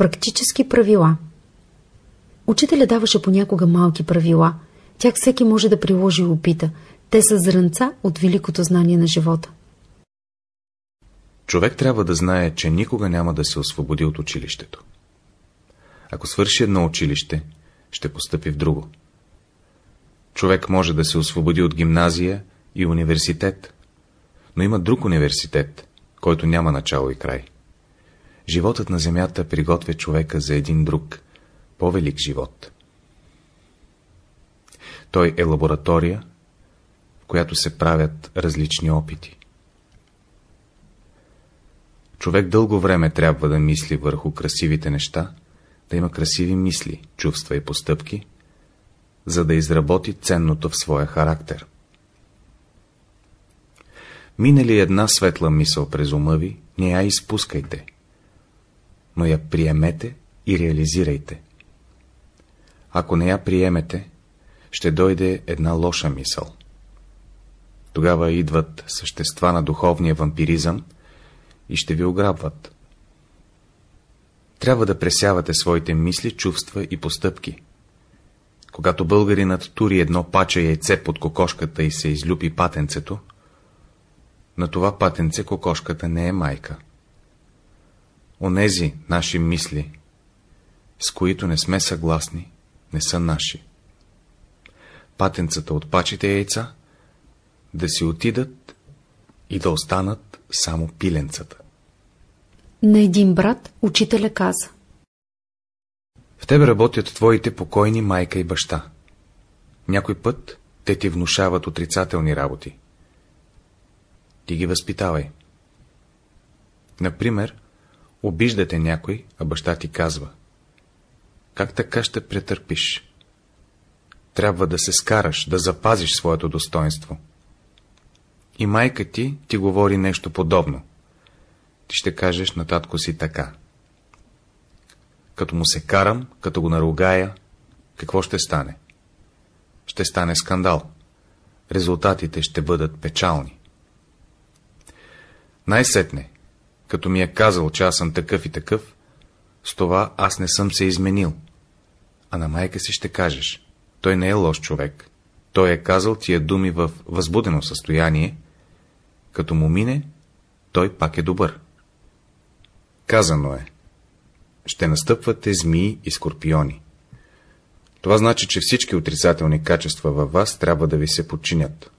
Практически правила Учителя даваше понякога малки правила. Тях всеки може да приложи и опита. Те са зранца от великото знание на живота. Човек трябва да знае, че никога няма да се освободи от училището. Ако свърши едно училище, ще постъпи в друго. Човек може да се освободи от гимназия и университет, но има друг университет, който няма начало и край. Животът на земята приготвя човека за един друг, по-велик живот. Той е лаборатория, в която се правят различни опити. Човек дълго време трябва да мисли върху красивите неща, да има красиви мисли, чувства и постъпки, за да изработи ценното в своя характер. Мине ли една светла мисъл през ума ви, не я изпускайте, но я приемете и реализирайте. Ако не я приемете, ще дойде една лоша мисъл. Тогава идват същества на духовния вампиризъм и ще ви ограбват. Трябва да пресявате своите мисли, чувства и постъпки. Когато българинът тури едно паче яйце под кокошката и се излюпи патенцето, на това патенце кокошката не е майка. Онези наши мисли, с които не сме съгласни, не са наши. Патенцата от пачите яйца да си отидат и да останат само пиленцата. На един брат учителя каза. В тебе работят твоите покойни майка и баща. Някой път те ти внушават отрицателни работи. Ти ги възпитавай. Например, обиждате някой, а баща ти казва. Как така ще претърпиш? Трябва да се скараш, да запазиш своето достоинство. И майка ти ти говори нещо подобно. Ти ще кажеш на татко си така. Като му се карам, като го наругая, какво ще стане? Ще стане скандал. Резултатите ще бъдат печални. Най-сетне, като ми е казал, че аз съм такъв и такъв, с това аз не съм се изменил. А на майка си ще кажеш, той не е лош човек. Той е казал тия думи в възбудено състояние, като му мине, той пак е добър. Казано е, ще настъпвате змии и скорпиони. Това значи, че всички отрицателни качества във вас трябва да ви се подчинят.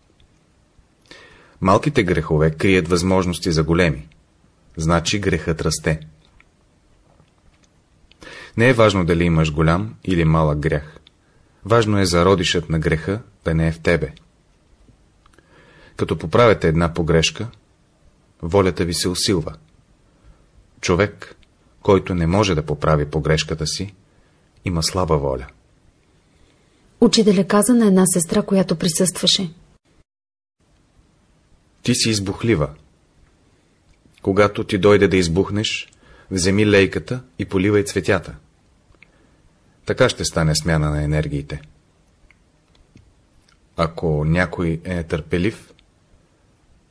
Малките грехове крият възможности за големи. Значи грехът расте. Не е важно дали имаш голям или малък грях. Важно е зародишът на греха да не е в тебе. Като поправяте една погрешка, волята ви се усилва. Човек, който не може да поправи погрешката си, има слаба воля. Учителя каза на една сестра, която присъстваше. Ти си избухлива. Когато ти дойде да избухнеш, вземи лейката и поливай цветята. Така ще стане смяна на енергиите. Ако някой е нетърпелив,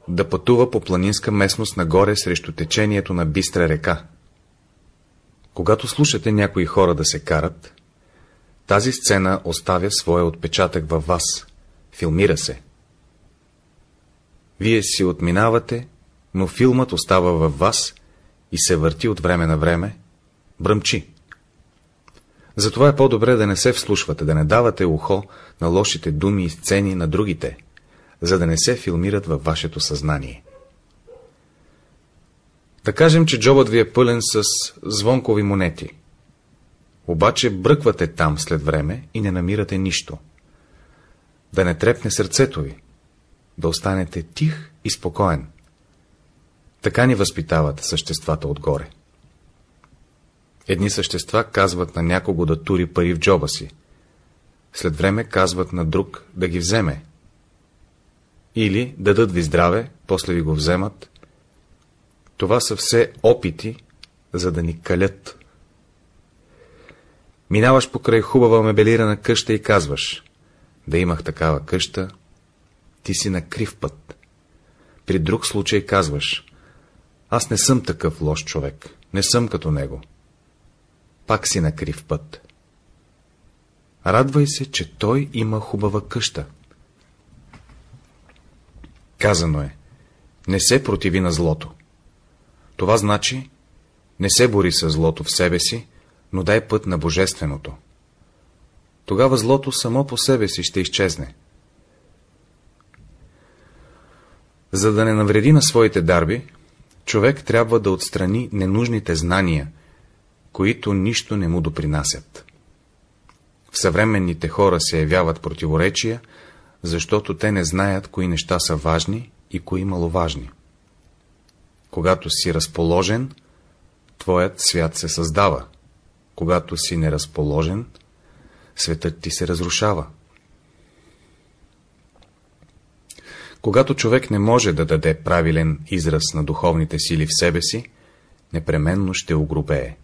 да пътува по планинска местност нагоре срещу течението на бистра река. Когато слушате някои хора да се карат, тази сцена оставя своя отпечатък във вас, филмира се. Вие си отминавате, но филмът остава във вас и се върти от време на време, бръмчи. Затова е по-добре да не се вслушвате, да не давате ухо на лошите думи и сцени на другите, за да не се филмират във вашето съзнание. Да кажем, че джобът ви е пълен с звонкови монети. Обаче бръквате там след време и не намирате нищо. Да не трепне сърцето ви, да останете тих и спокоен. Така ни възпитават съществата отгоре. Едни същества казват на някого да тури пари в джоба си. След време казват на друг да ги вземе. Или дадат ви здраве, после ви го вземат. Това са все опити, за да ни калят. Минаваш покрай хубава мебелирана къща и казваш, да имах такава къща, ти си на крив път. При друг случай казваш, аз не съм такъв лош човек, не съм като него. пак си на крив път. Радвай се, че той има хубава къща. Казано е, не се противи на злото. Това значи, не се бори с злото в себе си, но дай път на Божественото. Тогава злото само по себе си ще изчезне. За да не навреди на своите дарби, човек трябва да отстрани ненужните знания, които нищо не му допринасят. В съвременните хора се явяват противоречия, защото те не знаят, кои неща са важни и кои маловажни. Когато си разположен, твоят свят се създава. Когато си неразположен, светът ти се разрушава. Когато човек не може да даде правилен израз на духовните сили в себе си, непременно ще огрубее.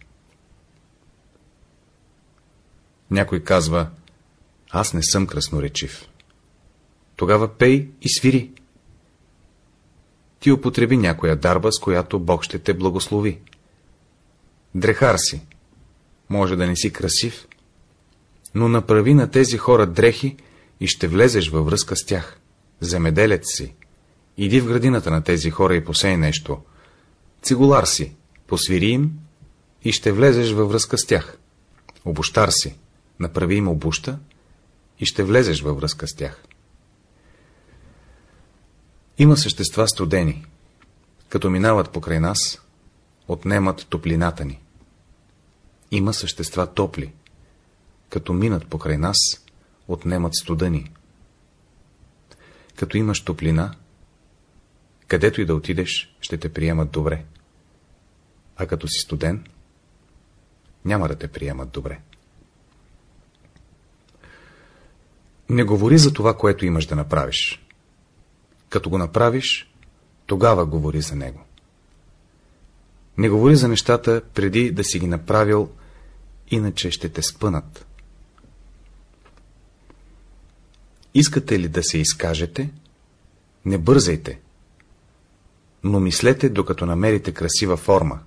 Някой казва, аз не съм красноречив. Тогава пей и свири. Ти употреби някоя дарба, с която Бог ще те благослови. Дрехар си. Може да не си красив, но направи на тези хора дрехи и ще влезеш във връзка с тях. Земеделец си. Иди в градината на тези хора и посей нещо. Цигулар си. Посвири им и ще влезеш във връзка с тях. Обощар си. Направи им обуща и ще влезеш във връзка с тях. Има същества студени. Като минават покрай нас, отнемат топлината ни. Има същества топли. Като минат покрай нас, отнемат студа ни. Като имаш топлина, където и да отидеш, ще те приемат добре. А като си студен, няма да те приемат добре. Не говори за това, което имаш да направиш. Като го направиш, тогава говори за него. Не говори за нещата преди да си ги направил, иначе ще те спънат. Искате ли да се изкажете? Не бързайте. Но мислете, докато намерите красива форма.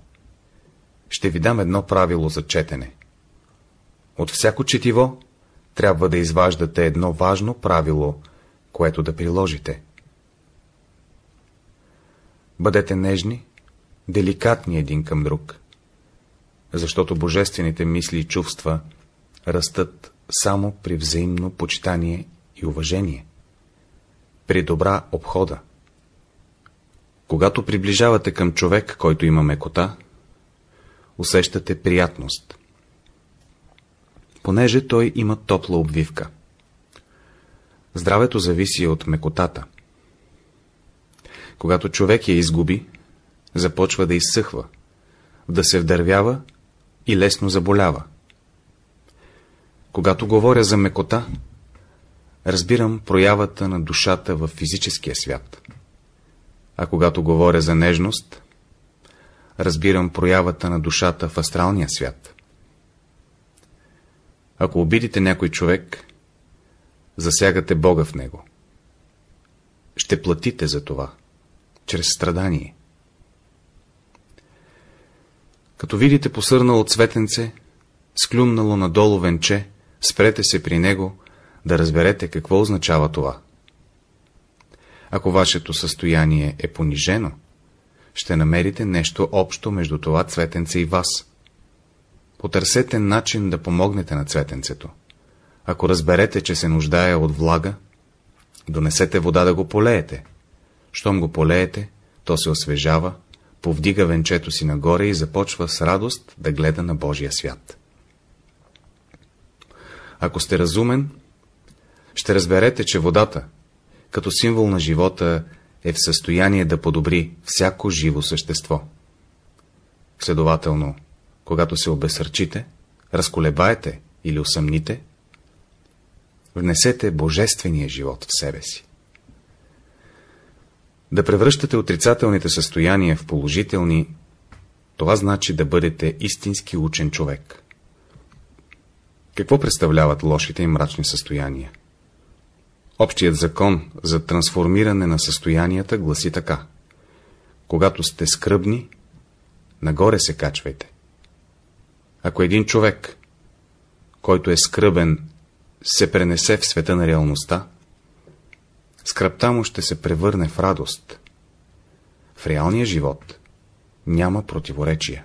Ще ви дам едно правило за четене. От всяко четиво трябва да изваждате едно важно правило, което да приложите. Бъдете нежни, деликатни един към друг, защото божествените мисли и чувства растат само при взаимно почитание и уважение, при добра обхода. Когато приближавате към човек, който има мекота, усещате приятност, понеже той има топла обвивка. Здравето зависи от мекотата. Когато човек я изгуби, започва да изсъхва, да се вдървява и лесно заболява. Когато говоря за мекота, разбирам проявата на душата в физическия свят. А когато говоря за нежност, разбирам проявата на душата в астралния свят. Ако обидите някой човек, засягате Бога в него. Ще платите за това, чрез страдание. Като видите посърнало цветенце, склюмнало надолу венче, спрете се при него, да разберете какво означава това. Ако вашето състояние е понижено, ще намерите нещо общо между това цветенце и вас. Потърсете начин да помогнете на цветенцето. Ако разберете, че се нуждае от влага, донесете вода да го полеете. Щом го полеете, то се освежава, повдига венчето си нагоре и започва с радост да гледа на Божия свят. Ако сте разумен, ще разберете, че водата, като символ на живота, е в състояние да подобри всяко живо същество. Следователно, когато се обесърчите, разколебаете или усъмните, внесете божествения живот в себе си. Да превръщате отрицателните състояния в положителни, това значи да бъдете истински учен човек. Какво представляват лошите и мрачни състояния? Общият закон за трансформиране на състоянията гласи така. Когато сте скръбни, нагоре се качвайте. Ако един човек, който е скръбен, се пренесе в света на реалността, скръпта му ще се превърне в радост. В реалния живот няма противоречия.